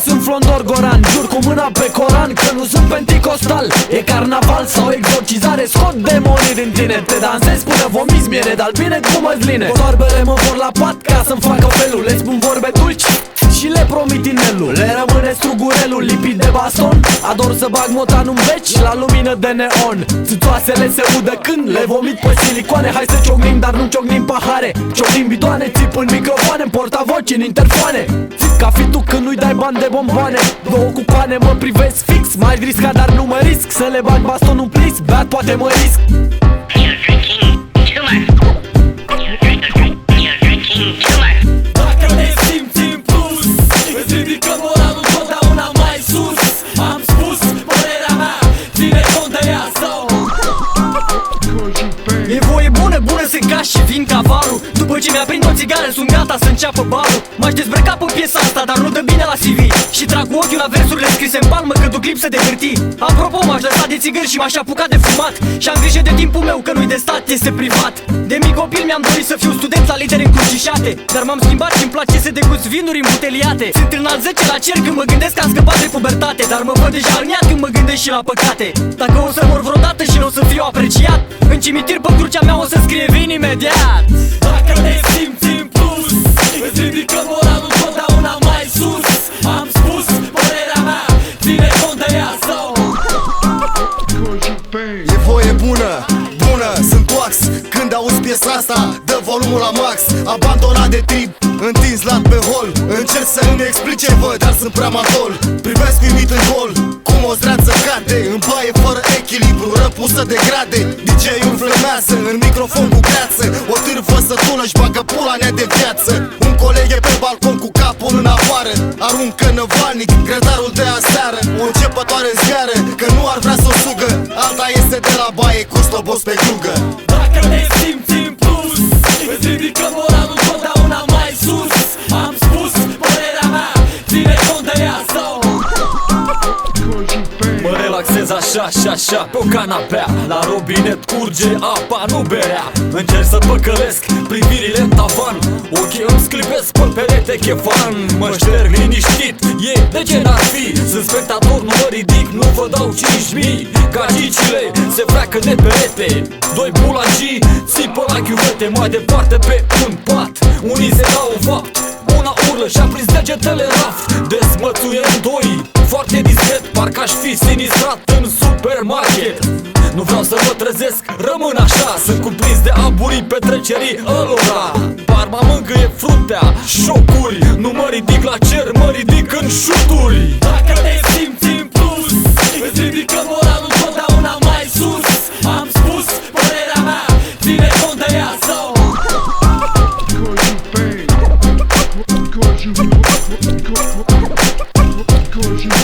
sunt flondor goran Jur cu mâna pe coran că nu sunt penticostal. E carnaval sau exorcizare Scot demonii din tine. Te dansezi până vomiți miere Dar bine cu măsline. Vorbele mă vor la pat ca să-mi facă felul. Le spun vorbe dulci și le promit inelul. Le rămâne strugurelul lipit de baston. Ador să bag motan în beci la lumină de neon. Țâțoasele se udă când le vomit pe silicoane. Hai să ciocnim, dar nu ciocnim pahare. Ciocnim bidoane, țip în microfoane În portavoci, în interfoane. Țip ca fi tu când nu-i dai bani de bomboane. Două cu pane mă privesc fix. Mai risca, dar nu mă risc. Să le bag bastonul în plis Beat poate mă risc sunt ca și vin cavalul După ce mi-a prins o țigară, sunt gata să înceapă balul M-aș dezbrăca pe piesa asta, dar nu dă bine la CV Și trag cu ochiul la versurile scrise în palmă că duc lipsă de hârtii. Apropo, m-aș lăsa de țigări și m-aș apuca de fumat. Și am grijă de timpul meu, că nu-i de stat, este privat. De mic copil mi-am dorit să fiu student la litere încrucișate. Dar m-am schimbat și îmi place să degust vinuri îmbuteliate. Sunt în al 10 la cer când mă gândesc că am scăpat de pubertate. Dar mă văd deja alniat când mă gândesc și la păcate. Dacă o să mor vreodată și nu o să fiu apreciat În cimitir pe crucea mea o să scrie vin imediat. Dacă ne simți în plus Îți ridică moralul totdeauna mai sus. Am spus părerea mea Ține cont de ea sau E voie bună, bună, sunt wax Când auzi piesa asta, dă volumul la max. Abandonat de trip, întins lat pe hol. Încerc să îmi explice vă, dar sunt prea matol. Privesc uimit în gol, cum o zdreață cade În baie fără echilibru, răpusă de grade. DJ-ul flămează, în microfon cu greață O târfă să tună și bagă pula nea de viață. Un coleg e pe balcon cu capul în afară. Aruncă năvalnic, grătarul de aseară. O începătoare în zgară, că nu ar vrea să o sugă. Alta este de la baie cu slobos pe glugă. Dacă ne simți în plus Îți ridică moralul relaxez așa și așa. Pe o canapea La robinet curge apa, nu berea. Încerc să păcălesc privirile în tavan. Ochii îmi sclipesc pe perete chefan. Mă șterg liniștit, e de ce n-ar fi? Sunt spectator, nu mă ridic, nu vă dau 5.000 Gagicile se freacă de perete. Doi bulangii țipă la chiuvete Mai departe pe un pat. Unii se dau în fapt una urlă și-a prins degetele în raft. Dezmățuie în doi Foarte discret, parcă aș fi sinistrat în supermarket. Nu vreau să mă trezesc, rămân așa Sunt cuprins de aburii petrecerii ălora Barba mângâie fruntea, șocuri Nu mă ridic la cer, mă ridic în șuturi. Dacă ne